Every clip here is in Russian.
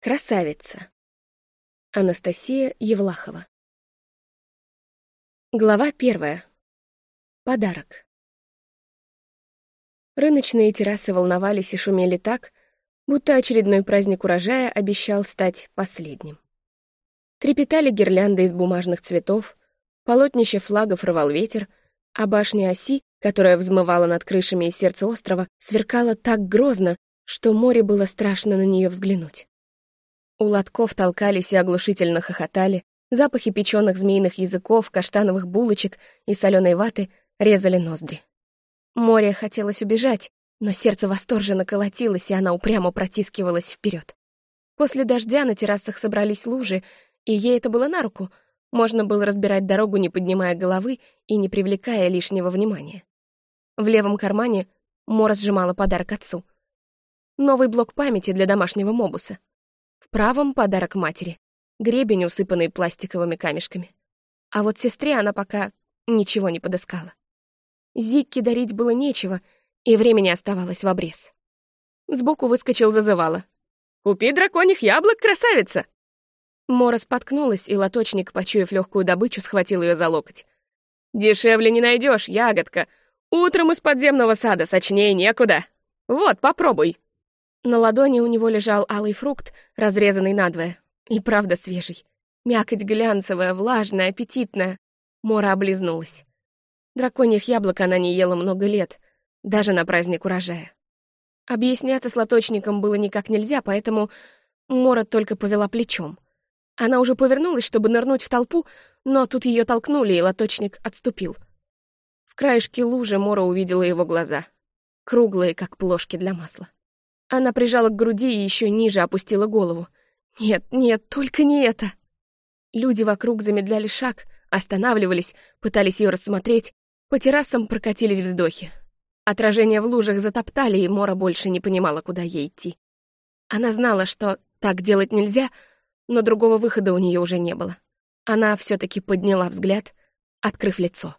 Красавица. Анастасия Евлахова. Глава первая. Подарок. Рыночные террасы волновались и шумели так, будто очередной праздник урожая обещал стать последним. Трепетали гирлянды из бумажных цветов, полотнище флагов рвал ветер, а башня оси, которая взмывала над крышами и сердца острова, сверкала так грозно, что море было страшно на нее взглянуть. У лотков толкались и оглушительно хохотали, запахи печеных змеиных языков, каштановых булочек и соленой ваты резали ноздри. Море хотелось убежать, но сердце восторженно колотилось, и она упрямо протискивалась вперед. После дождя на террасах собрались лужи, и ей это было на руку. Можно было разбирать дорогу, не поднимая головы и не привлекая лишнего внимания. В левом кармане Мора сжимала подарок отцу. Новый блок памяти для домашнего мобуса. В правом — подарок матери. Гребень, усыпанный пластиковыми камешками. А вот сестре она пока ничего не подыскала. Зикке дарить было нечего, и времени оставалось в обрез. Сбоку выскочил зазывало. «Купи драконьих яблок, красавица!» Мора споткнулась, и лоточник, почуяв легкую добычу, схватил ее за локоть. «Дешевле не найдешь, ягодка. Утром из подземного сада сочнее некуда. Вот, попробуй». На ладони у него лежал алый фрукт, разрезанный надвое. И правда свежий. Мякоть глянцевая, влажная, аппетитная. Мора облизнулась. Драконьих яблок она не ела много лет, даже на праздник урожая. Объясняться с лоточником было никак нельзя, поэтому Мора только повела плечом. Она уже повернулась, чтобы нырнуть в толпу, но тут ее толкнули, и лоточник отступил. В краешке лужи Мора увидела его глаза, круглые, как плошки для масла. Она прижала к груди и еще ниже опустила голову. Нет, нет, только не это. Люди вокруг замедляли шаг, останавливались, пытались ее рассмотреть. По террасам прокатились вздохи. Отражения в лужах затоптали, и Мора больше не понимала, куда ей идти. Она знала, что так делать нельзя, но другого выхода у нее уже не было. Она все таки подняла взгляд, открыв лицо.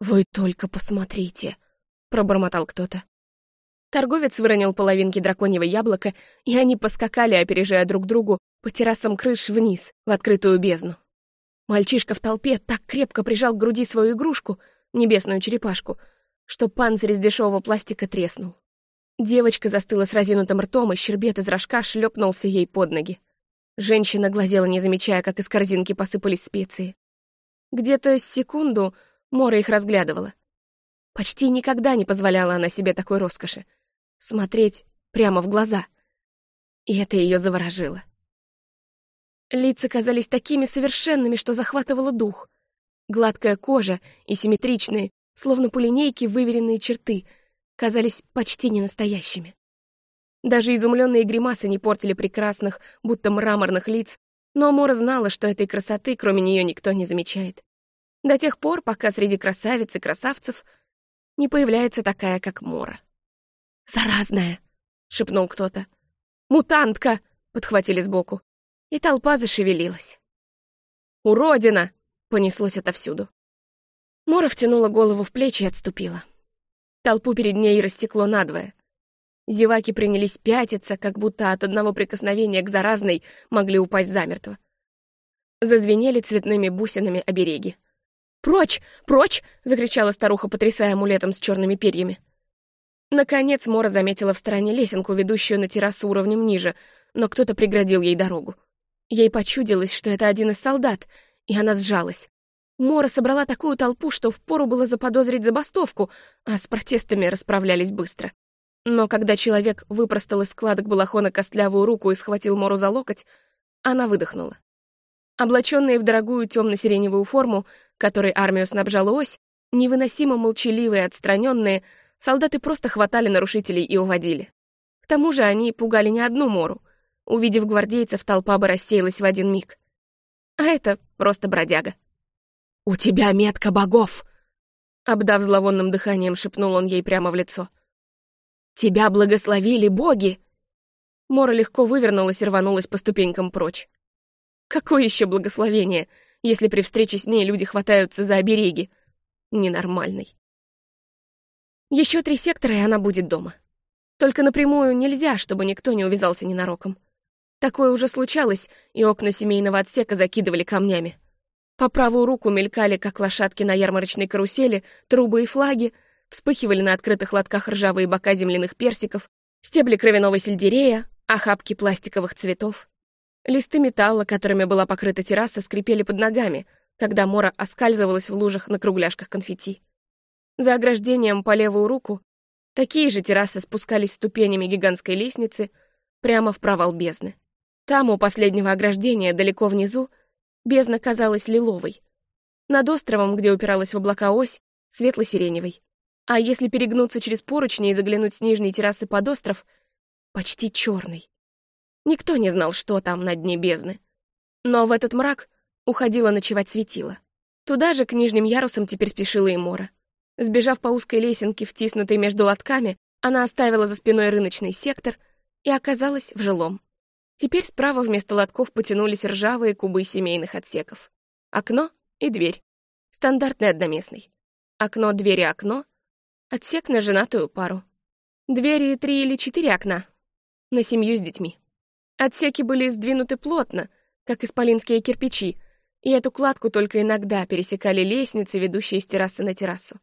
«Вы только посмотрите», — пробормотал кто-то. Торговец выронил половинки драконьего яблока, и они поскакали, опережая друг другу, по террасам крыш вниз, в открытую бездну. Мальчишка в толпе так крепко прижал к груди свою игрушку, небесную черепашку, что панцирь из дешевого пластика треснул. Девочка застыла с разинутым ртом, и щербет из рожка шлепнулся ей под ноги. Женщина глазела, не замечая, как из корзинки посыпались специи. Где-то секунду Мора их разглядывала. Почти никогда не позволяла она себе такой роскоши смотреть прямо в глаза. И это ее заворожило. Лица казались такими совершенными, что захватывало дух. Гладкая кожа и симметричные, словно по линейке выверенные черты, казались почти ненастоящими. Даже изумленные гримасы не портили прекрасных, будто мраморных лиц, но Мора знала, что этой красоты кроме нее никто не замечает. До тех пор, пока среди красавиц и красавцев не появляется такая, как Мора. «Заразная!» — шепнул кто-то. «Мутантка!» — подхватили сбоку. И толпа зашевелилась. «Уродина!» — понеслось отовсюду. Мора втянула голову в плечи и отступила. Толпу перед ней растекло надвое. Зеваки принялись пятиться, как будто от одного прикосновения к заразной могли упасть замертво. Зазвенели цветными бусинами обереги. «Прочь! Прочь!» — закричала старуха, потрясая амулетом с черными перьями. Наконец Мора заметила в стороне лесенку, ведущую на террасу уровнем ниже, но кто-то преградил ей дорогу. Ей почудилось, что это один из солдат, и она сжалась. Мора собрала такую толпу, что впору было заподозрить забастовку, а с протестами расправлялись быстро. Но когда человек выпростал из складок балахона костлявую руку и схватил Мору за локоть, она выдохнула. Облаченные в дорогую темно-сиреневую форму, которой армию снабжала ось, невыносимо молчаливые и отстраненные, Солдаты просто хватали нарушителей и уводили. К тому же они пугали не одну Мору. Увидев гвардейцев, толпа бы рассеялась в один миг. А это просто бродяга. «У тебя метка богов!» Обдав зловонным дыханием, шепнул он ей прямо в лицо. «Тебя благословили боги!» Мора легко вывернулась и рванулась по ступенькам прочь. Какое еще благословение, если при встрече с ней люди хватаются за обереги? Ненормальный. Еще три сектора, и она будет дома. Только напрямую нельзя, чтобы никто не увязался ненароком. Такое уже случалось, и окна семейного отсека закидывали камнями. По правую руку мелькали, как лошадки на ярмарочной карусели, трубы и флаги, вспыхивали на открытых лотках ржавые бока земляных персиков, стебли кровяного сельдерея, охапки пластиковых цветов. Листы металла, которыми была покрыта терраса, скрипели под ногами, когда Мора оскальзывалась в лужах на кругляшках конфетти. За ограждением по левую руку такие же террасы спускались ступенями гигантской лестницы прямо в провал бездны. Там, у последнего ограждения, далеко внизу, бездна казалась лиловой. Над островом, где упиралась в облака ось, светло-сиреневой. А если перегнуться через поручни и заглянуть с нижней террасы под остров, почти черный. Никто не знал, что там на дне бездны. Но в этот мрак уходила ночевать светило. Туда же, к нижним ярусам, теперь спешила и Мора. Сбежав по узкой лесенке, втиснутой между лотками, она оставила за спиной рыночный сектор и оказалась в жилом. Теперь справа вместо лотков потянулись ржавые кубы семейных отсеков. Окно и дверь. Стандартный одноместный. Окно, дверь и окно. Отсек на женатую пару. Двери три или четыре окна. На семью с детьми. Отсеки были сдвинуты плотно, как исполинские кирпичи, и эту кладку только иногда пересекали лестницы, ведущие с террасы на террасу.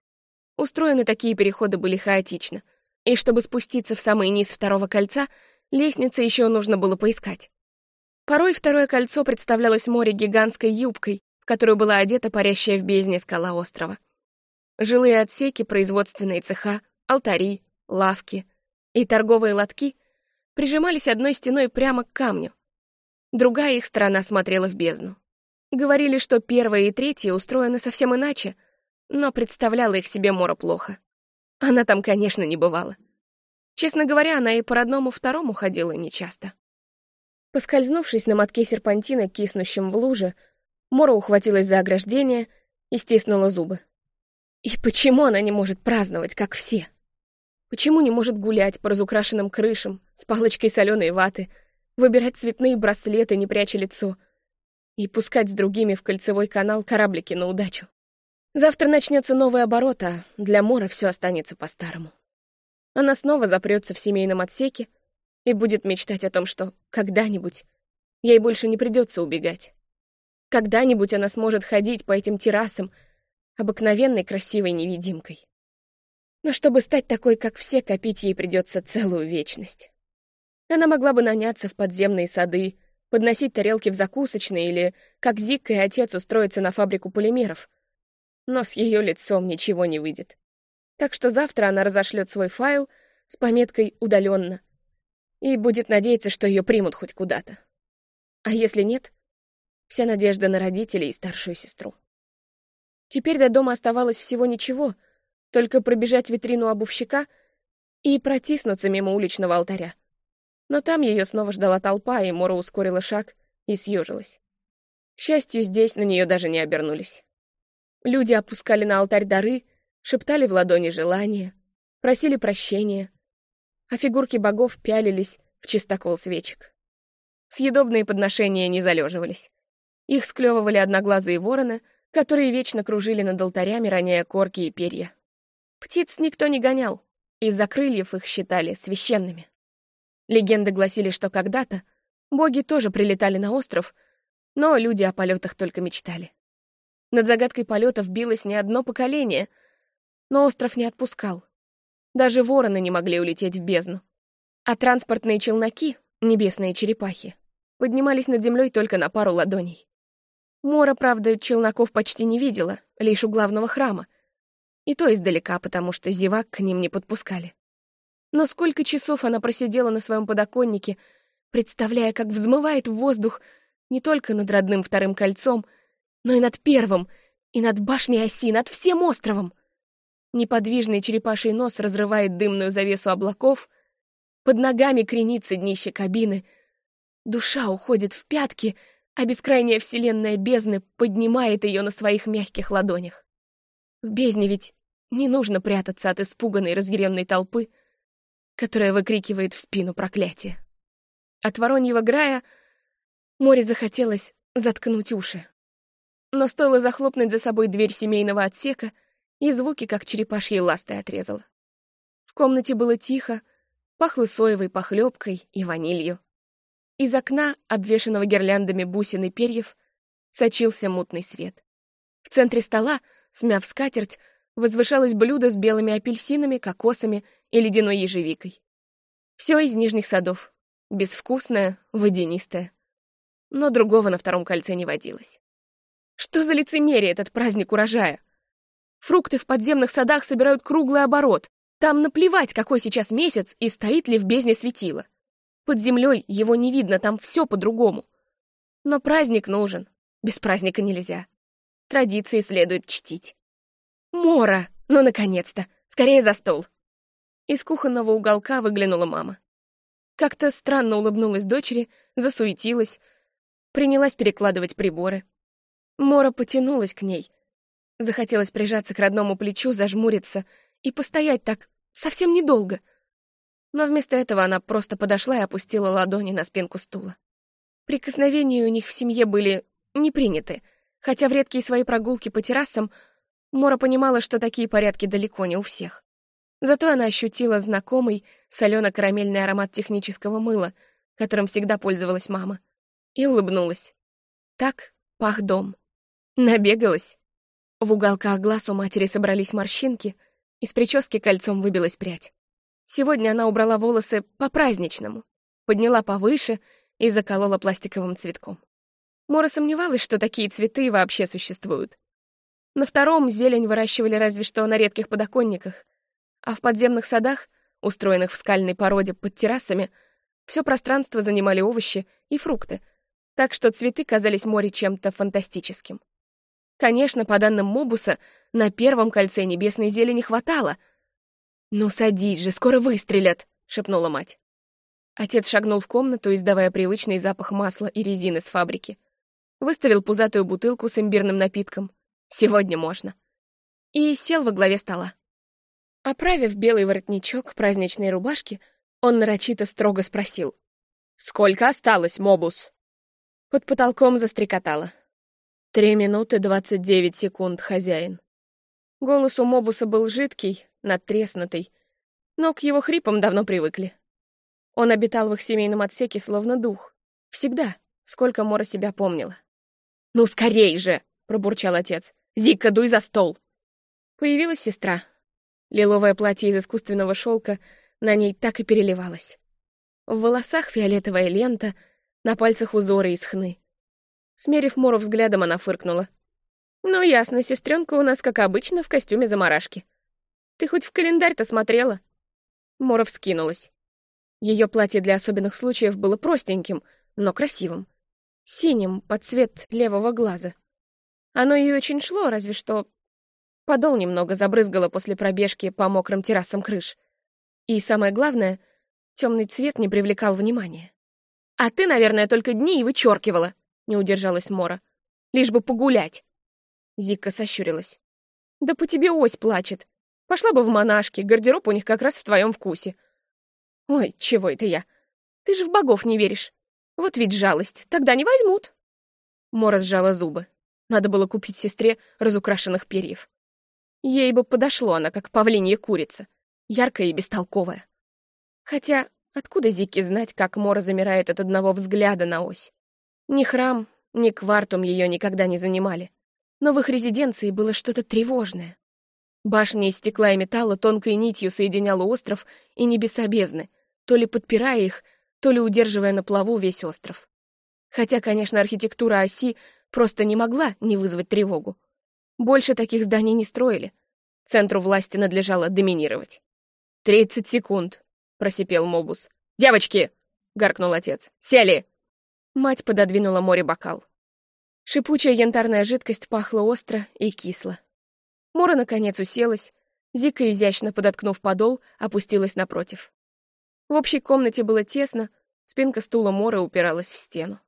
Устроены такие переходы были хаотично, и чтобы спуститься в самый низ второго кольца, лестницы еще нужно было поискать. Порой второе кольцо представлялось море гигантской юбкой, в которую была одета парящая в бездне скала острова. Жилые отсеки, производственные цеха, алтари, лавки и торговые лотки прижимались одной стеной прямо к камню. Другая их сторона смотрела в бездну. Говорили, что первая и третья устроены совсем иначе, но представляла их себе Мора плохо. Она там, конечно, не бывала. Честно говоря, она и по родному второму ходила нечасто. Поскользнувшись на мотке серпантина, киснущем в луже, Мора ухватилась за ограждение и стиснула зубы. И почему она не может праздновать, как все? Почему не может гулять по разукрашенным крышам с палочкой соленой ваты, выбирать цветные браслеты, не пряча лицо, и пускать с другими в кольцевой канал кораблики на удачу? Завтра начнется новый оборот, а для Мора все останется по-старому. Она снова запрется в семейном отсеке и будет мечтать о том, что когда-нибудь ей больше не придется убегать. Когда-нибудь она сможет ходить по этим террасам обыкновенной красивой невидимкой. Но чтобы стать такой, как все, копить ей придется целую вечность. Она могла бы наняться в подземные сады, подносить тарелки в закусочные или, как Зикка и отец, устроиться на фабрику полимеров. Но с ее лицом ничего не выйдет. Так что завтра она разошлет свой файл с пометкой «Удаленно» и будет надеяться, что ее примут хоть куда-то. А если нет, вся надежда на родителей и старшую сестру. Теперь до дома оставалось всего ничего — только пробежать витрину обувщика и протиснуться мимо уличного алтаря. Но там ее снова ждала толпа, и Мора ускорила шаг и съежилась. К счастью, здесь на нее даже не обернулись. Люди опускали на алтарь дары, шептали в ладони желания, просили прощения, а фигурки богов пялились в чистокол свечек. Съедобные подношения не залеживались. Их склевывали одноглазые вороны, которые вечно кружили над алтарями, роняя корки и перья. Птиц никто не гонял, из-за крыльев их считали священными. Легенды гласили, что когда-то боги тоже прилетали на остров, но люди о полетах только мечтали. Над загадкой полетов билось не одно поколение, но остров не отпускал. Даже вороны не могли улететь в бездну. А транспортные челноки, небесные черепахи, поднимались над землей только на пару ладоней. Мора, правда, челноков почти не видела, лишь у главного храма — и то издалека, потому что зевак к ним не подпускали. Но сколько часов она просидела на своем подоконнике, представляя, как взмывает в воздух не только над родным вторым кольцом, но и над первым, и над башней оси, над всем островом. Неподвижный черепаший нос разрывает дымную завесу облаков, под ногами кренится днище кабины, душа уходит в пятки, а бескрайняя вселенная бездны поднимает ее на своих мягких ладонях. В бездне ведь не нужно прятаться от испуганной разъяренной толпы, которая выкрикивает в спину проклятие. От вороньего грая море захотелось заткнуть уши. Но стоило захлопнуть за собой дверь семейного отсека, и звуки, как черепашьей ластой, отрезало. В комнате было тихо, пахло соевой похлебкой и ванилью. Из окна, обвешанного гирляндами бусин и перьев, сочился мутный свет. В центре стола, смяв скатерть, возвышалось блюдо с белыми апельсинами, кокосами и ледяной ежевикой. Все из нижних садов. Безвкусное, водянистое. Но другого на втором кольце не водилось. Что за лицемерие этот праздник урожая? Фрукты в подземных садах собирают круглый оборот. Там наплевать, какой сейчас месяц и стоит ли в бездне светило. Под землей его не видно, там все по-другому. Но праздник нужен. Без праздника нельзя. Традиции следует чтить. Мора! Ну, наконец-то! Скорее за стол! Из кухонного уголка выглянула мама. Как-то странно улыбнулась дочери, засуетилась, принялась перекладывать приборы. Мора потянулась к ней. Захотелось прижаться к родному плечу, зажмуриться и постоять так совсем недолго. Но вместо этого она просто подошла и опустила ладони на спинку стула. Прикосновения у них в семье были не приняты, хотя в редкие свои прогулки по террасам Мора понимала, что такие порядки далеко не у всех. Зато она ощутила знакомый солено-карамельный аромат технического мыла, которым всегда пользовалась мама, и улыбнулась. Так пах дом. Набегалась. В уголках глаз у матери собрались морщинки, из прически кольцом выбилась прядь. Сегодня она убрала волосы по-праздничному, подняла повыше и заколола пластиковым цветком. Мора сомневалась, что такие цветы вообще существуют. На втором зелень выращивали разве что на редких подоконниках, а в подземных садах, устроенных в скальной породе под террасами, все пространство занимали овощи и фрукты, так что цветы казались море чем-то фантастическим. Конечно, по данным Мобуса, на первом кольце небесной зелени хватало. «Ну садись же, скоро выстрелят!» — шепнула мать. Отец шагнул в комнату, издавая привычный запах масла и резины с фабрики. Выставил пузатую бутылку с имбирным напитком. Сегодня можно. И сел во главе стола. Оправив белый воротничок праздничной рубашки, он нарочито строго спросил. «Сколько осталось, Мобус?» Под потолком застрекотало. «Три минуты двадцать девять секунд, хозяин». Голос у Мобуса был жидкий, надтреснутый, но к его хрипам давно привыкли. Он обитал в их семейном отсеке словно дух. Всегда, сколько Мора себя помнила. «Ну, скорей же!» — пробурчал отец. «Зика, дуй за стол!» Появилась сестра, Лиловое платье из искусственного шелка на ней так и переливалось. В волосах фиолетовая лента, на пальцах узоры из хны. Смерив Мору взглядом, она фыркнула. «Ну, ясно, сестренка у нас, как обычно, в костюме заморашки. Ты хоть в календарь-то смотрела?» Мора вскинулась. Ее платье для особенных случаев было простеньким, но красивым. Синим, под цвет левого глаза. Оно ей очень шло, разве что Подол немного забрызгала после пробежки по мокрым террасам крыш. И самое главное, темный цвет не привлекал внимания. «А ты, наверное, только дни и вычеркивала», — не удержалась Мора. «Лишь бы погулять». Зикка сощурилась. «Да по тебе ось плачет. Пошла бы в монашки, гардероб у них как раз в твоем вкусе». «Ой, чего это я? Ты же в богов не веришь. Вот ведь жалость, тогда не возьмут». Мора сжала зубы. Надо было купить сестре разукрашенных перьев. Ей бы подошло она, как павлинья курица, яркая и бестолковая. Хотя откуда Зике знать, как Мора замирает от одного взгляда на ось? Ни храм, ни квартум ее никогда не занимали. Но в их резиденции было что-то тревожное. Башня из стекла и металла тонкой нитью соединяла остров и небеса бездны, то ли подпирая их, то ли удерживая на плаву весь остров. Хотя, конечно, архитектура оси просто не могла не вызвать тревогу. Больше таких зданий не строили. Центру власти надлежало доминировать. «Тридцать секунд», — просипел Мобус. «Девочки!» — гаркнул отец. «Сели!» Мать пододвинула море бокал. Шипучая янтарная жидкость пахла остро и кисло. Мора, наконец, уселась. Зика, изящно подоткнув подол, опустилась напротив. В общей комнате было тесно, спинка стула Мора упиралась в стену.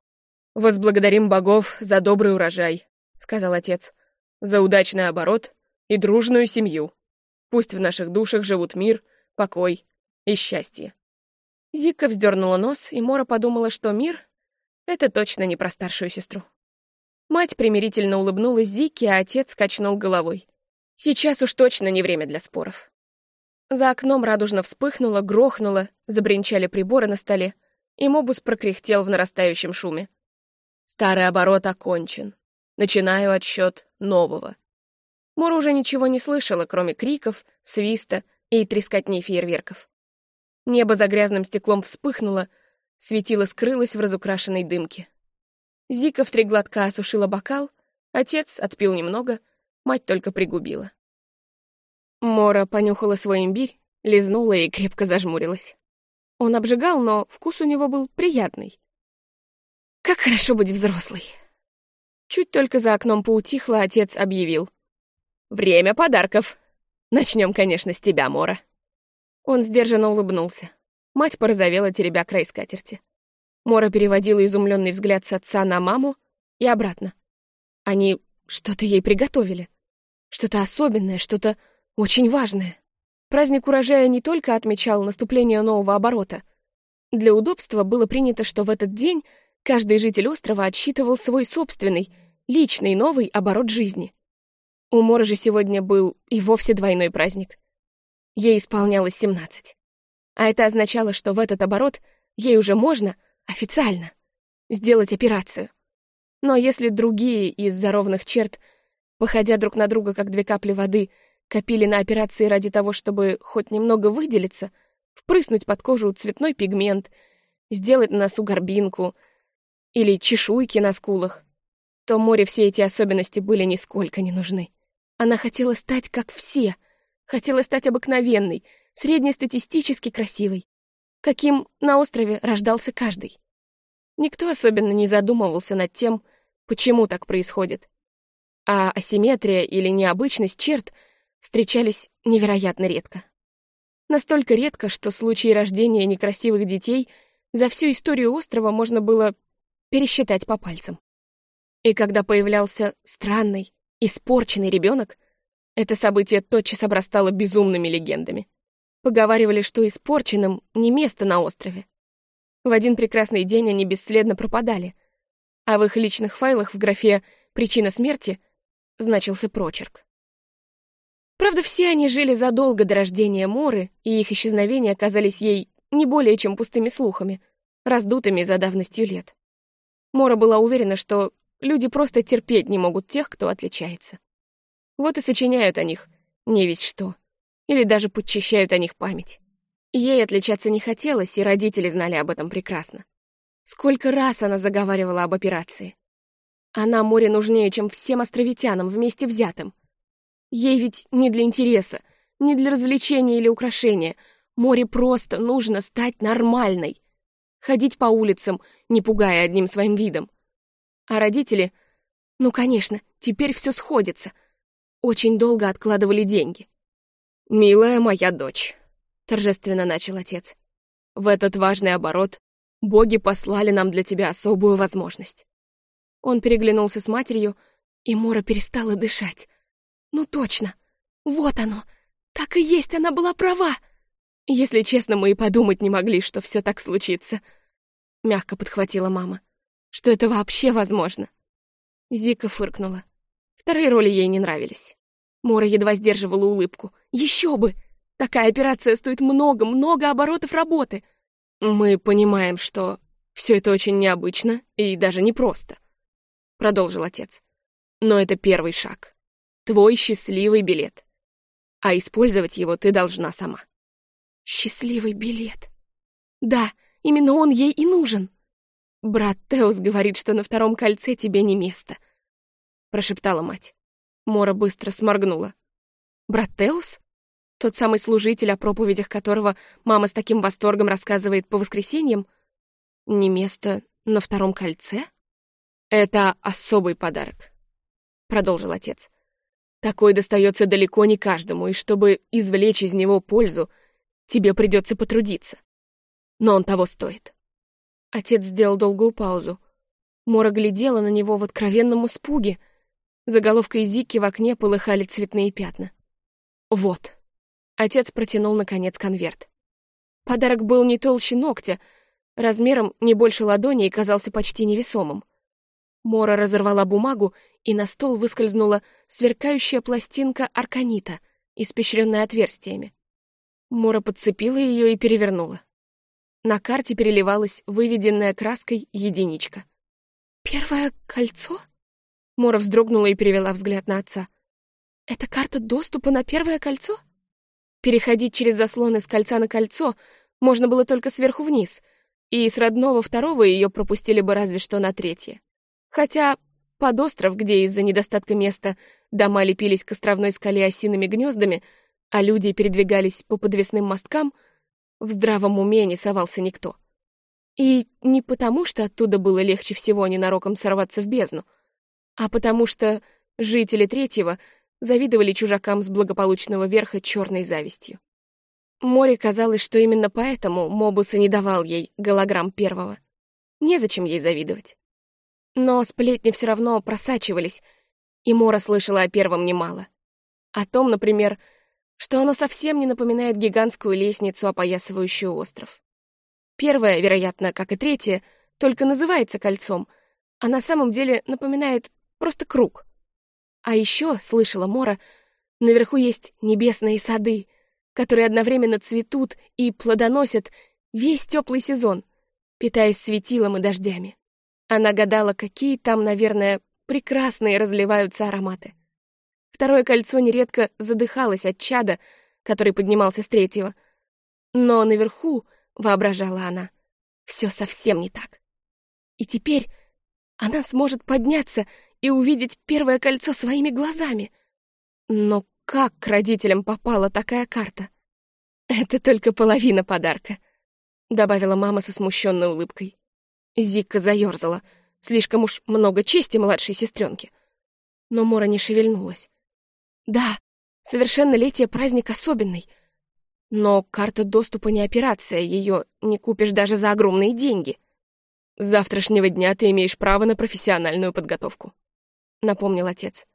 «Возблагодарим богов за добрый урожай», — сказал отец за удачный оборот и дружную семью. Пусть в наших душах живут мир, покой и счастье. Зика вздернула нос, и Мора подумала, что мир — это точно не про старшую сестру. Мать примирительно улыбнулась Зике, а отец качнул головой. Сейчас уж точно не время для споров. За окном радужно вспыхнуло, грохнуло, забринчали приборы на столе. и Мобус прокряхтел в нарастающем шуме. Старый оборот окончен. Начинаю отсчет нового. Мора уже ничего не слышала, кроме криков, свиста и трескотни фейерверков. Небо за грязным стеклом вспыхнуло, светило скрылось в разукрашенной дымке. Зика в три глотка осушила бокал, отец отпил немного, мать только пригубила. Мора понюхала свой имбирь, лизнула и крепко зажмурилась. Он обжигал, но вкус у него был приятный. Как хорошо быть взрослой. Чуть только за окном поутихло, отец объявил. «Время подарков. Начнем, конечно, с тебя, Мора». Он сдержанно улыбнулся. Мать порозовела, теребя край скатерти. Мора переводила изумленный взгляд с отца на маму и обратно. Они что-то ей приготовили. Что-то особенное, что-то очень важное. Праздник урожая не только отмечал наступление нового оборота. Для удобства было принято, что в этот день каждый житель острова отсчитывал свой собственный, личный новый оборот жизни. У Мора же сегодня был и вовсе двойной праздник. Ей исполнялось 17. А это означало, что в этот оборот ей уже можно, официально, сделать операцию. Но если другие из-за ровных черт, походя друг на друга как две капли воды, Копили на операции ради того, чтобы хоть немного выделиться, впрыснуть под кожу цветной пигмент, сделать на носу горбинку или чешуйки на скулах. То море все эти особенности были нисколько не нужны. Она хотела стать как все, хотела стать обыкновенной, среднестатистически красивой, каким на острове рождался каждый. Никто особенно не задумывался над тем, почему так происходит. А асимметрия или необычность черт — встречались невероятно редко. Настолько редко, что случаи рождения некрасивых детей за всю историю острова можно было пересчитать по пальцам. И когда появлялся странный, испорченный ребенок, это событие тотчас обрастало безумными легендами. Поговаривали, что испорченным не место на острове. В один прекрасный день они бесследно пропадали, а в их личных файлах в графе «Причина смерти» значился прочерк. Правда, все они жили задолго до рождения Моры, и их исчезновения оказались ей не более чем пустыми слухами, раздутыми за давностью лет. Мора была уверена, что люди просто терпеть не могут тех, кто отличается. Вот и сочиняют о них не весь что, или даже подчищают о них память. Ей отличаться не хотелось, и родители знали об этом прекрасно. Сколько раз она заговаривала об операции. Она море нужнее, чем всем островитянам вместе взятым. Ей ведь не для интереса, не для развлечения или украшения. Море просто нужно стать нормальной. Ходить по улицам, не пугая одним своим видом. А родители... Ну, конечно, теперь все сходится. Очень долго откладывали деньги. «Милая моя дочь», — торжественно начал отец, — «в этот важный оборот боги послали нам для тебя особую возможность». Он переглянулся с матерью, и Мора перестала дышать. Ну точно. Вот оно. Так и есть, она была права. Если честно, мы и подумать не могли, что все так случится. Мягко подхватила мама. Что это вообще возможно? Зика фыркнула. Вторые роли ей не нравились. Мора едва сдерживала улыбку. Еще бы! Такая операция стоит много-много оборотов работы. Мы понимаем, что все это очень необычно и даже непросто, продолжил отец. Но это первый шаг. Твой счастливый билет. А использовать его ты должна сама. Счастливый билет. Да, именно он ей и нужен. Брат Теус говорит, что на втором кольце тебе не место. Прошептала мать. Мора быстро сморгнула. Брат Теус? Тот самый служитель, о проповедях которого мама с таким восторгом рассказывает по воскресеньям? Не место на втором кольце? Это особый подарок, продолжил отец. Такой достается далеко не каждому, и чтобы извлечь из него пользу, тебе придется потрудиться. Но он того стоит. Отец сделал долгую паузу. Мора глядела на него в откровенном испуге. Заголовкой Зики в окне полыхали цветные пятна. Вот. Отец протянул, наконец, конверт. Подарок был не толще ногтя, размером не больше ладони и казался почти невесомым. Мора разорвала бумагу, и на стол выскользнула сверкающая пластинка арканита, испещренная отверстиями. Мора подцепила ее и перевернула. На карте переливалась выведенная краской единичка. «Первое кольцо?» Мора вздрогнула и перевела взгляд на отца. «Это карта доступа на первое кольцо?» Переходить через заслоны с кольца на кольцо можно было только сверху вниз, и с родного второго ее пропустили бы разве что на третье. Хотя под остров, где из-за недостатка места дома лепились к островной скале осиными гнездами, а люди передвигались по подвесным мосткам, в здравом уме не совался никто. И не потому, что оттуда было легче всего ненароком сорваться в бездну, а потому что жители третьего завидовали чужакам с благополучного верха черной завистью. Море казалось, что именно поэтому Мобус и не давал ей голограмм первого. Незачем ей завидовать. Но сплетни все равно просачивались, и Мора слышала о первом немало. О том, например, что оно совсем не напоминает гигантскую лестницу, опоясывающую остров. Первое, вероятно, как и третье, только называется кольцом, а на самом деле напоминает просто круг. А еще, слышала Мора, наверху есть небесные сады, которые одновременно цветут и плодоносят весь теплый сезон, питаясь светилом и дождями. Она гадала, какие там, наверное, прекрасные разливаются ароматы. Второе кольцо нередко задыхалось от чада, который поднимался с третьего. Но наверху, воображала она, все совсем не так. И теперь она сможет подняться и увидеть первое кольцо своими глазами. Но как к родителям попала такая карта? Это только половина подарка, добавила мама со смущенной улыбкой. Зикка заерзала. Слишком уж много чести младшей сестренки. Но Мора не шевельнулась. Да, совершеннолетие праздник особенный. Но карта доступа не операция, ее не купишь даже за огромные деньги. С завтрашнего дня ты имеешь право на профессиональную подготовку, напомнил отец.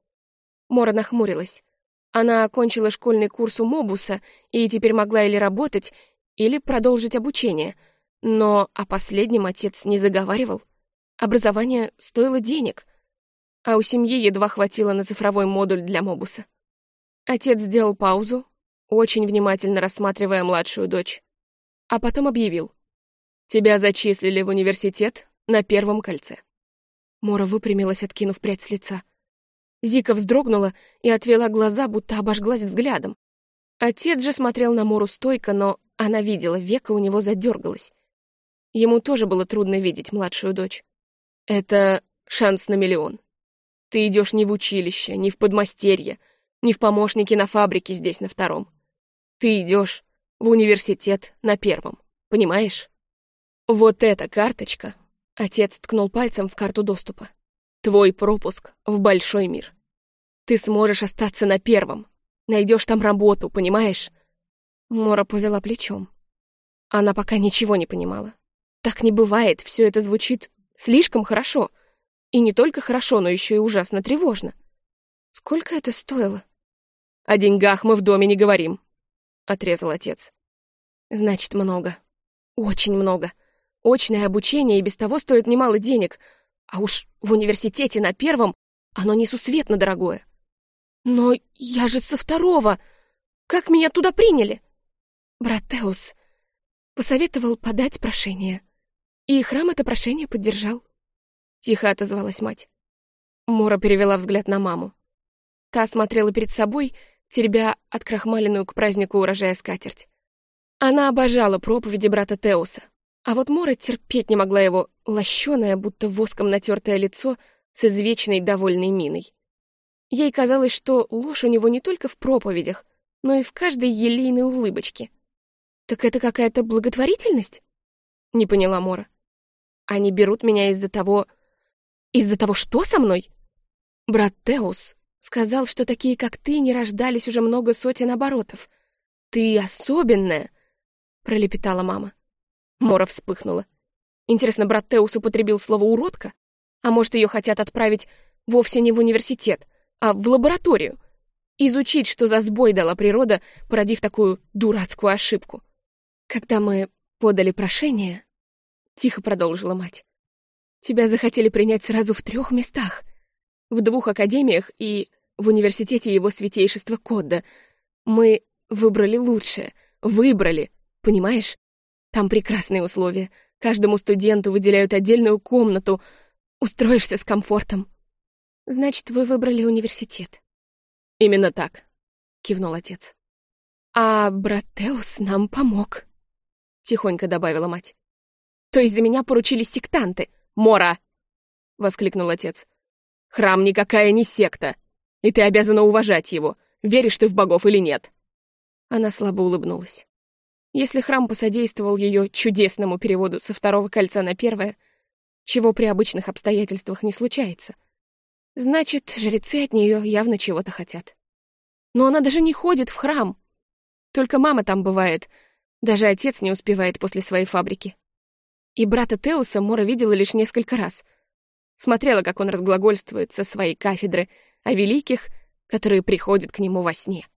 Мора нахмурилась. Она окончила школьный курс у Мобуса и теперь могла или работать, или продолжить обучение. Но о последнем отец не заговаривал. Образование стоило денег, а у семьи едва хватило на цифровой модуль для Мобуса. Отец сделал паузу, очень внимательно рассматривая младшую дочь, а потом объявил. «Тебя зачислили в университет на первом кольце». Мора выпрямилась, откинув прядь с лица. Зика вздрогнула и отвела глаза, будто обожглась взглядом. Отец же смотрел на Мору стойко, но она видела, века у него задергалось. Ему тоже было трудно видеть младшую дочь. «Это шанс на миллион. Ты идешь не в училище, не в подмастерье, не в помощники на фабрике здесь на втором. Ты идешь в университет на первом, понимаешь? Вот эта карточка, отец ткнул пальцем в карту доступа. Твой пропуск в большой мир. Ты сможешь остаться на первом, найдешь там работу, понимаешь? Мора повела плечом. Она пока ничего не понимала. Так не бывает, все это звучит слишком хорошо. И не только хорошо, но еще и ужасно тревожно. Сколько это стоило? О деньгах мы в доме не говорим, отрезал отец. Значит, много. Очень много. Очное обучение и без того стоит немало денег, а уж в университете на первом оно несусветно дорогое. Но я же со второго. Как меня туда приняли? Брат Теус посоветовал подать прошение. И храм это прошение поддержал. Тихо отозвалась мать. Мора перевела взгляд на маму. Та смотрела перед собой, теребя открахмаленную к празднику урожая скатерть. Она обожала проповеди брата Теуса, а вот Мора терпеть не могла его лощеное, будто воском натертое лицо с извечной довольной миной. Ей казалось, что ложь у него не только в проповедях, но и в каждой елейной улыбочке. «Так это какая-то благотворительность?» — не поняла Мора. «Они берут меня из-за того... Из-за того, что со мной?» Брат Теус Сказал, что такие, как ты, не рождались уже много сотен оборотов. Ты особенная, пролепетала мама. Мора вспыхнула. Интересно, брат Теус употребил слово «уродка»? А может, ее хотят отправить вовсе не в университет, а в лабораторию? Изучить, что за сбой дала природа, породив такую дурацкую ошибку. Когда мы подали прошение, тихо продолжила мать, тебя захотели принять сразу в трех местах — в двух академиях и в университете его святейшества Кодда. Мы выбрали лучшее, выбрали, понимаешь? Там прекрасные условия. Каждому студенту выделяют отдельную комнату. Устроишься с комфортом. Значит, вы выбрали университет. Именно так, кивнул отец. А брат Теус нам помог, тихонько добавила мать. То есть за меня поручили сектанты. Мора! воскликнул отец. Храм никакая не секта, и ты обязана уважать его, веришь ты в богов или нет. Она слабо улыбнулась. Если храм посодействовал ее чудесному переводу со второго кольца на первое, чего при обычных обстоятельствах не случается, значит, жрецы от нее явно чего-то хотят. Но она даже не ходит в храм. Только мама там бывает, даже отец не успевает после своей фабрики. И брата Теуса Мора видела лишь несколько раз. Смотрела, как он разглагольствует со своей кафедры о великих, которые приходят к нему во сне.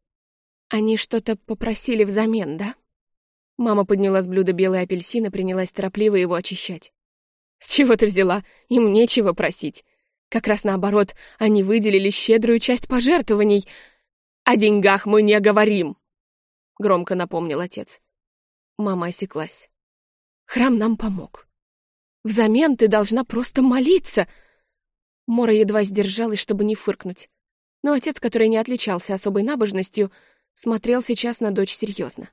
Они что-то попросили взамен, да? Мама подняла с блюда белый апельсин и принялась торопливо его очищать. «С чего ты взяла? Им нечего просить. Как раз наоборот, они выделили щедрую часть пожертвований. О деньгах мы не говорим!» Громко напомнил отец. Мама осеклась. «Храм нам помог. Взамен ты должна просто молиться!» Мора едва сдержалась, чтобы не фыркнуть. Но отец, который не отличался особой набожностью, смотрел сейчас на дочь серьезно.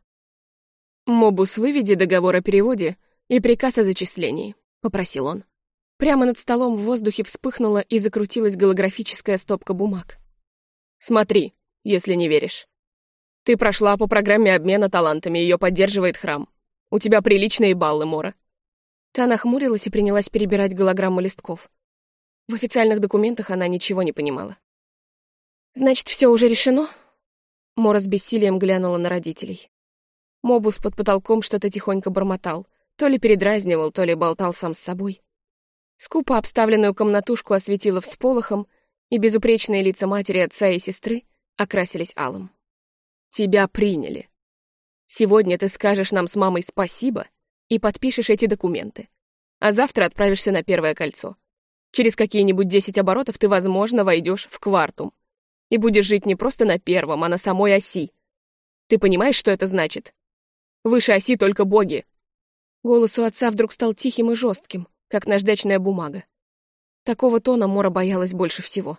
«Мобус, выведи договор о переводе и приказ о зачислении», — попросил он. Прямо над столом в воздухе вспыхнула и закрутилась голографическая стопка бумаг. «Смотри, если не веришь. Ты прошла по программе обмена талантами, ее поддерживает храм. У тебя приличные баллы, Мора». Та нахмурилась и принялась перебирать голограмму листков. В официальных документах она ничего не понимала. «Значит, все уже решено?» Мора с бессилием глянула на родителей. Мобус под потолком что-то тихонько бормотал, то ли передразнивал, то ли болтал сам с собой. Скупо обставленную комнатушку осветила всполохом, и безупречные лица матери, отца и сестры окрасились алым. «Тебя приняли. Сегодня ты скажешь нам с мамой спасибо и подпишешь эти документы, а завтра отправишься на первое кольцо. Через какие-нибудь десять оборотов ты, возможно, войдешь в квартум и будешь жить не просто на первом, а на самой оси. Ты понимаешь, что это значит? Выше оси только боги. Голос у отца вдруг стал тихим и жестким, как наждачная бумага. Такого тона Мора боялась больше всего.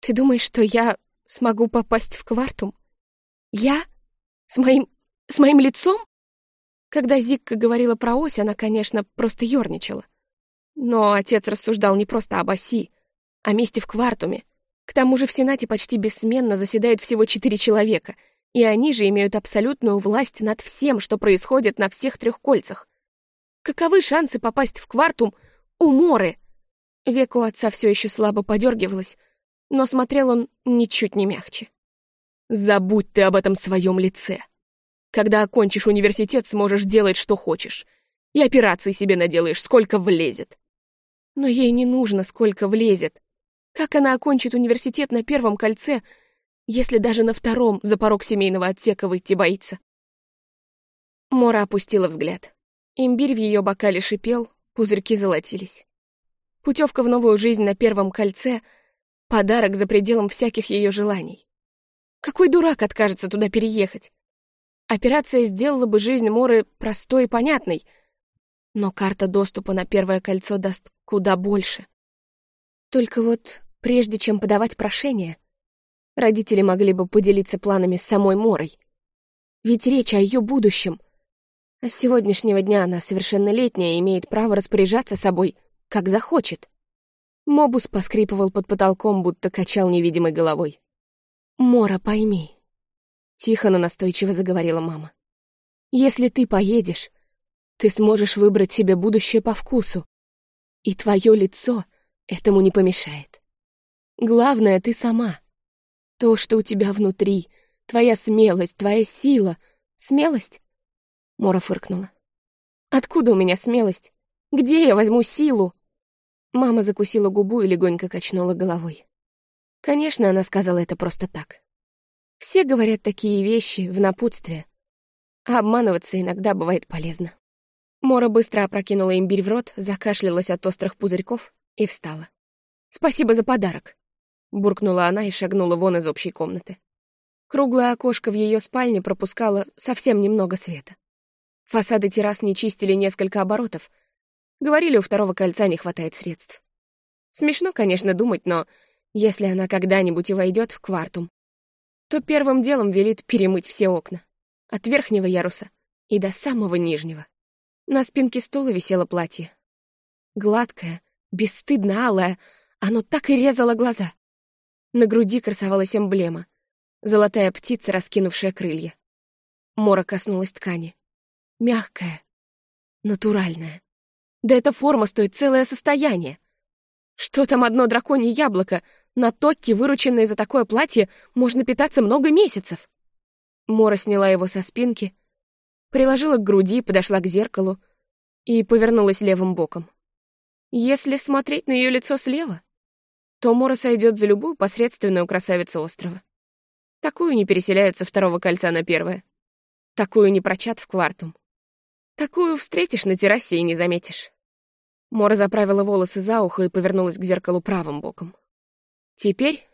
«Ты думаешь, что я смогу попасть в квартум? Я? С моим... с моим лицом?» Когда Зикка говорила про ось, она, конечно, просто ёрничала. Но отец рассуждал не просто об оси, о месте в квартуме. К тому же в Сенате почти бессменно заседает всего четыре человека — и они же имеют абсолютную власть над всем, что происходит на всех трех кольцах. Каковы шансы попасть в квартум у Моры? Век у отца все еще слабо подергивалось, но смотрел он ничуть не мягче. «Забудь ты об этом своем лице. Когда окончишь университет, сможешь делать, что хочешь. И операции себе наделаешь, сколько влезет». Но ей не нужно, сколько влезет. Как она окончит университет на первом кольце, если даже на втором за порог семейного отсека выйти боится. Мора опустила взгляд. Имбирь в ее бокале шипел, пузырьки золотились. Путевка в новую жизнь на первом кольце — подарок за пределом всяких ее желаний. Какой дурак откажется туда переехать? Операция сделала бы жизнь Моры простой и понятной, но карта доступа на первое кольцо даст куда больше. Только вот прежде чем подавать прошение — Родители могли бы поделиться планами с самой Морой. Ведь речь о ее будущем. А с сегодняшнего дня она совершеннолетняя и имеет право распоряжаться собой, как захочет. Мобус поскрипывал под потолком, будто качал невидимой головой. «Мора, пойми», — тихо, но настойчиво заговорила мама. «Если ты поедешь, ты сможешь выбрать себе будущее по вкусу, и твое лицо этому не помешает. Главное, ты сама. То, что у тебя внутри, твоя смелость, твоя сила. Смелость? Мора фыркнула. Откуда у меня смелость? Где я возьму силу? Мама закусила губу и легонько качнула головой. Конечно, она сказала это просто так. Все говорят такие вещи в напутствие. А обманываться иногда бывает полезно. Мора быстро опрокинула имбирь в рот, закашлялась от острых пузырьков и встала. «Спасибо за подарок», буркнула она и шагнула вон из общей комнаты. Круглое окошко в ее спальне пропускало совсем немного света. Фасады террас не чистили несколько оборотов. Говорили, у второго кольца не хватает средств. Смешно, конечно, думать, но если она когда-нибудь и войдет в квартум, то первым делом велит перемыть все окна. От верхнего яруса и до самого нижнего. На спинке стула висело платье. Гладкое, бесстыдно алое, оно так и резало глаза. На груди красовалась эмблема — золотая птица, раскинувшая крылья. Мора коснулась ткани. Мягкая, натуральная. Да эта форма стоит целое состояние. Что там одно драконье яблоко? На токке, вырученное за такое платье, можно питаться много месяцев. Мора сняла его со спинки, приложила к груди, подошла к зеркалу и повернулась левым боком. Если смотреть на ее лицо слева, то Мора сойдет за любую посредственную красавицу острова. Такую не переселяют со второго кольца на первое. Такую не прочат в квартум. Такую встретишь на террасе и не заметишь. Мора заправила волосы за ухо и повернулась к зеркалу правым боком. Теперь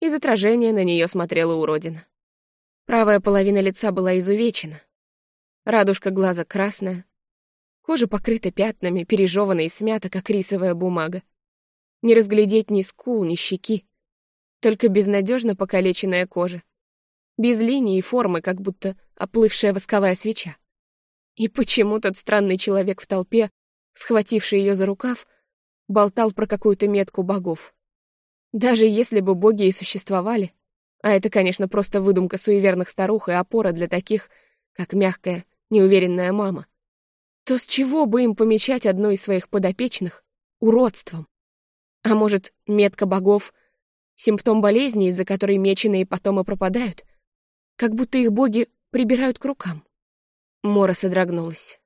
из отражения на нее смотрела уродина. Правая половина лица была изувечена. Радужка глаза красная, Кожа покрыта пятнами, пережевана и смята, как рисовая бумага. Не разглядеть ни скул, ни щеки. Только безнадежно покалеченная кожа. Без линии и формы, как будто оплывшая восковая свеча. И почему тот странный человек в толпе, схвативший ее за рукав, болтал про какую-то метку богов? Даже если бы боги и существовали, а это, конечно, просто выдумка суеверных старух и опора для таких, как мягкая, неуверенная мама, то с чего бы им помечать одну из своих подопечных уродством? А может, метка богов — симптом болезни, из-за которой меченые потом и пропадают? Как будто их боги прибирают к рукам. Мора содрогнулась.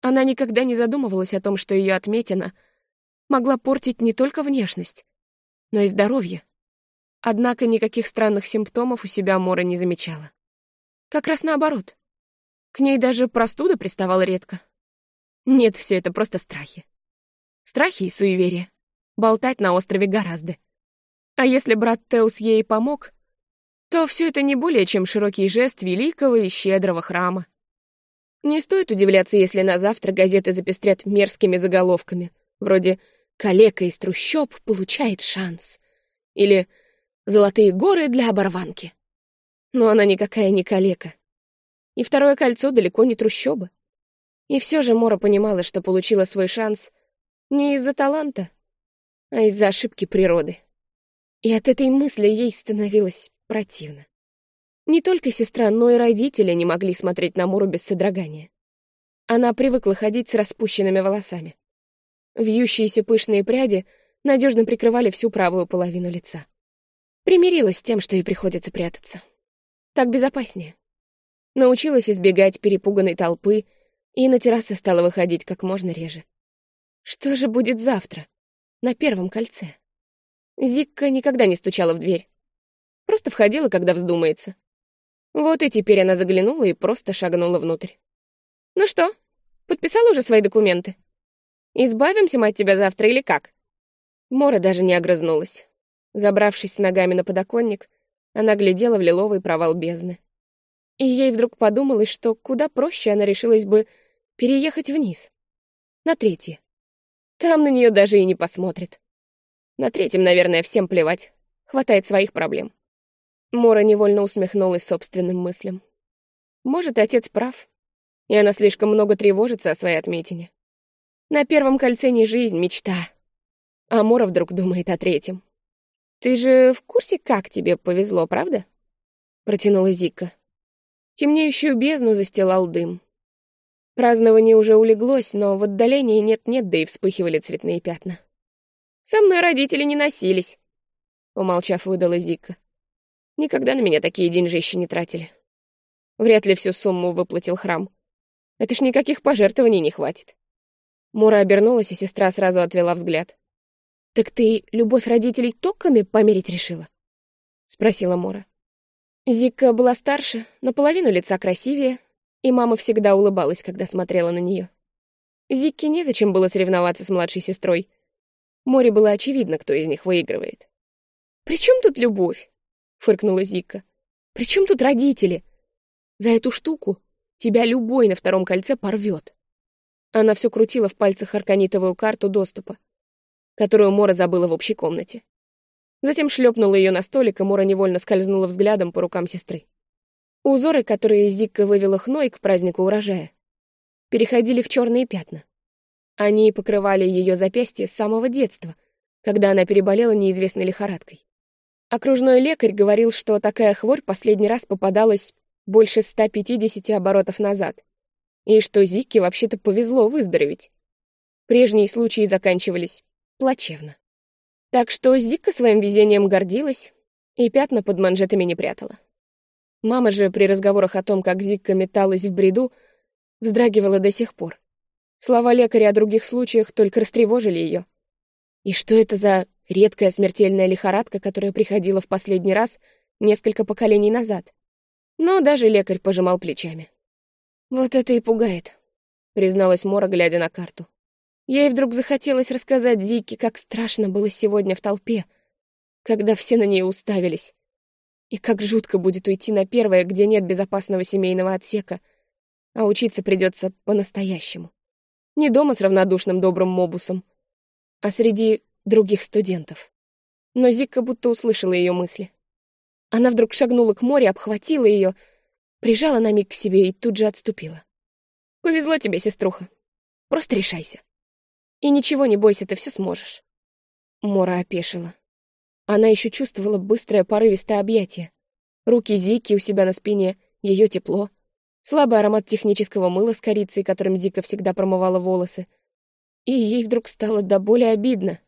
Она никогда не задумывалась о том, что ее отметина могла портить не только внешность, но и здоровье. Однако никаких странных симптомов у себя Мора не замечала. Как раз наоборот. К ней даже простуда приставала редко. Нет, все это просто страхи. Страхи и суеверия. Болтать на острове гораздо. А если брат Теус ей помог, то все это не более чем широкий жест великого и щедрого храма. Не стоит удивляться, если на завтра газеты запестрят мерзкими заголовками, вроде «Калека из трущоб получает шанс» или «Золотые горы для оборванки». Но она никакая не калека. И второе кольцо далеко не трущобы. И все же Мора понимала, что получила свой шанс не из-за таланта, а из-за ошибки природы. И от этой мысли ей становилось противно. Не только сестра, но и родители не могли смотреть на Мору без содрогания. Она привыкла ходить с распущенными волосами. Вьющиеся пышные пряди надежно прикрывали всю правую половину лица. Примирилась с тем, что ей приходится прятаться. Так безопаснее. Научилась избегать перепуганной толпы и на террасы стала выходить как можно реже. Что же будет завтра? На первом кольце. Зикка никогда не стучала в дверь. Просто входила, когда вздумается. Вот и теперь она заглянула и просто шагнула внутрь. «Ну что, подписал уже свои документы? Избавимся мы от тебя завтра или как?» Мора даже не огрызнулась. Забравшись ногами на подоконник, она глядела в лиловый провал бездны. И ей вдруг подумалось, что куда проще она решилась бы переехать вниз. На третье. Там на нее даже и не посмотрят. На третьем, наверное, всем плевать. Хватает своих проблем. Мора невольно усмехнулась собственным мыслям. Может, отец прав, и она слишком много тревожится о своей отметине. На первом кольце не жизнь, мечта. А Мора вдруг думает о третьем. «Ты же в курсе, как тебе повезло, правда?» Протянула Зика. Темнеющую бездну застилал дым. Празднование уже улеглось, но в отдалении нет-нет, да и вспыхивали цветные пятна. «Со мной родители не носились», — умолчав, выдала Зика. «Никогда на меня такие деньжищи не тратили. Вряд ли всю сумму выплатил храм. Это ж никаких пожертвований не хватит». Мура обернулась, и сестра сразу отвела взгляд. «Так ты любовь родителей токами померить решила?» — спросила Мора. Зика была старше, наполовину лица красивее, и мама всегда улыбалась, когда смотрела на нее. Зикке незачем было соревноваться с младшей сестрой. Море было очевидно, кто из них выигрывает. «При чем тут любовь?» — фыркнула Зикка. «При чем тут родители? За эту штуку тебя любой на втором кольце порвет. Она все крутила в пальцах арканитовую карту доступа, которую Мора забыла в общей комнате. Затем шлепнула ее на столик, и Мора невольно скользнула взглядом по рукам сестры. Узоры, которые Зикка вывела хной к празднику урожая, переходили в черные пятна. Они покрывали ее запястье с самого детства, когда она переболела неизвестной лихорадкой. Окружной лекарь говорил, что такая хворь последний раз попадалась больше 150 оборотов назад, и что Зикке вообще-то повезло выздороветь. Прежние случаи заканчивались плачевно. Так что Зикка своим везением гордилась и пятна под манжетами не прятала. Мама же при разговорах о том, как Зикка металась в бреду, вздрагивала до сих пор. Слова лекаря о других случаях только растревожили ее. И что это за редкая смертельная лихорадка, которая приходила в последний раз несколько поколений назад? Но даже лекарь пожимал плечами. «Вот это и пугает», — призналась Мора, глядя на карту. Ей вдруг захотелось рассказать Зике, как страшно было сегодня в толпе, когда все на нее уставились. И как жутко будет уйти на первое, где нет безопасного семейного отсека, а учиться придется по-настоящему. Не дома с равнодушным добрым мобусом, а среди других студентов. Но Зика будто услышала ее мысли. Она вдруг шагнула к морю, обхватила ее, прижала на миг к себе и тут же отступила. «Повезло тебе, сеструха. Просто решайся. И ничего не бойся, ты все сможешь». Мора опешила. Она еще чувствовала быстрое порывистое объятие. Руки Зики у себя на спине, ее тепло, слабый аромат технического мыла с корицей, которым Зика всегда промывала волосы. И ей вдруг стало до боли обидно.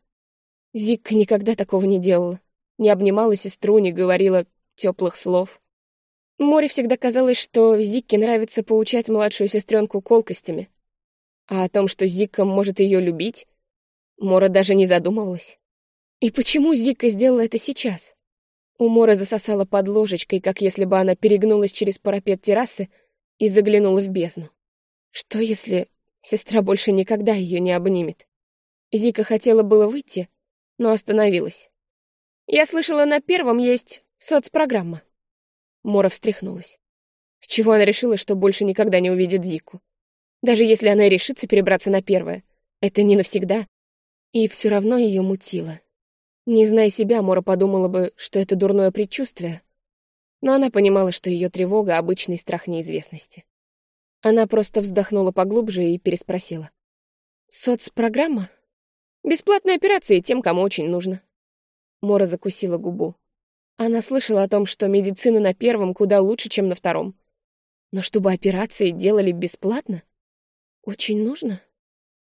Зика никогда такого не делала. Не обнимала сестру, не говорила теплых слов. Море всегда казалось, что Зикке нравится поучать младшую сестренку колкостями. А о том, что Зикка может ее любить, Мора даже не задумывалась. И почему Зика сделала это сейчас? У Моры засосала под ложечкой, как если бы она перегнулась через парапет террасы и заглянула в бездну. Что если сестра больше никогда ее не обнимет? Зика хотела было выйти, но остановилась. «Я слышала, на первом есть соцпрограмма». Мора встряхнулась. С чего она решила, что больше никогда не увидит Зику? Даже если она решится перебраться на первое, это не навсегда. И все равно ее мутило. Не зная себя, Мора подумала бы, что это дурное предчувствие, но она понимала, что ее тревога — обычный страх неизвестности. Она просто вздохнула поглубже и переспросила. «Соцпрограмма? Бесплатные операции тем, кому очень нужно». Мора закусила губу. Она слышала о том, что медицина на первом куда лучше, чем на втором. Но чтобы операции делали бесплатно? Очень нужно.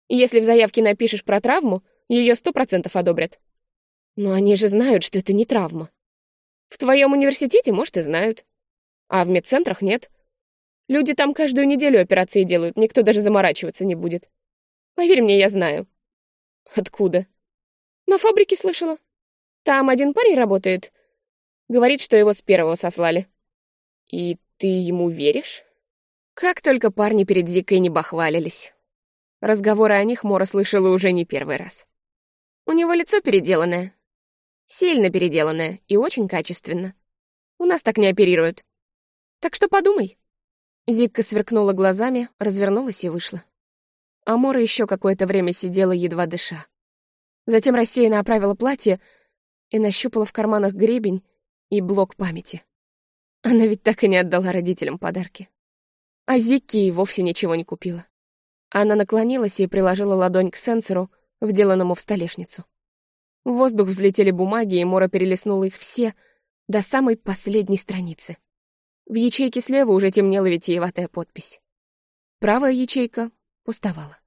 Если в заявке напишешь про травму, ее сто процентов одобрят. Но они же знают, что это не травма. В твоем университете, может, и знают. А в медцентрах нет. Люди там каждую неделю операции делают, никто даже заморачиваться не будет. Поверь мне, я знаю. Откуда? На фабрике слышала. Там один парень работает. Говорит, что его с первого сослали. И ты ему веришь? Как только парни перед Зикой не бахвалились. Разговоры о них Мора слышала уже не первый раз. У него лицо переделанное, Сильно переделанная и очень качественно. У нас так не оперируют. Так что подумай». Зикка сверкнула глазами, развернулась и вышла. Амора еще какое-то время сидела, едва дыша. Затем рассеянно оправила платье и нащупала в карманах гребень и блок памяти. Она ведь так и не отдала родителям подарки. А Зикке и вовсе ничего не купила. Она наклонилась и приложила ладонь к сенсору, вделанному в столешницу. В воздух взлетели бумаги, и Мора перелистнула их все до самой последней страницы. В ячейке слева уже темнела витиеватая подпись. Правая ячейка пустовала.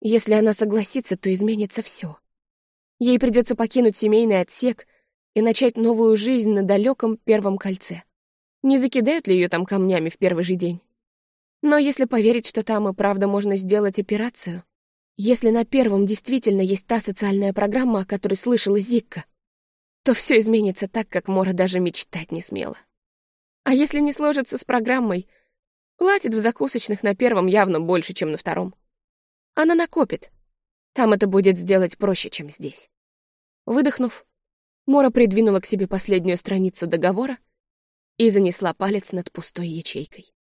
Если она согласится, то изменится все. Ей придется покинуть семейный отсек и начать новую жизнь на далеком первом кольце. Не закидают ли ее там камнями в первый же день? Но если поверить, что там и правда можно сделать операцию, если на первом действительно есть та социальная программа, о которой слышала Зикка, то все изменится так, как Мора даже мечтать не смела. А если не сложится с программой, платит в закусочных на первом явно больше, чем на втором. Она накопит. Там это будет сделать проще, чем здесь. Выдохнув, Мора придвинула к себе последнюю страницу договора и занесла палец над пустой ячейкой.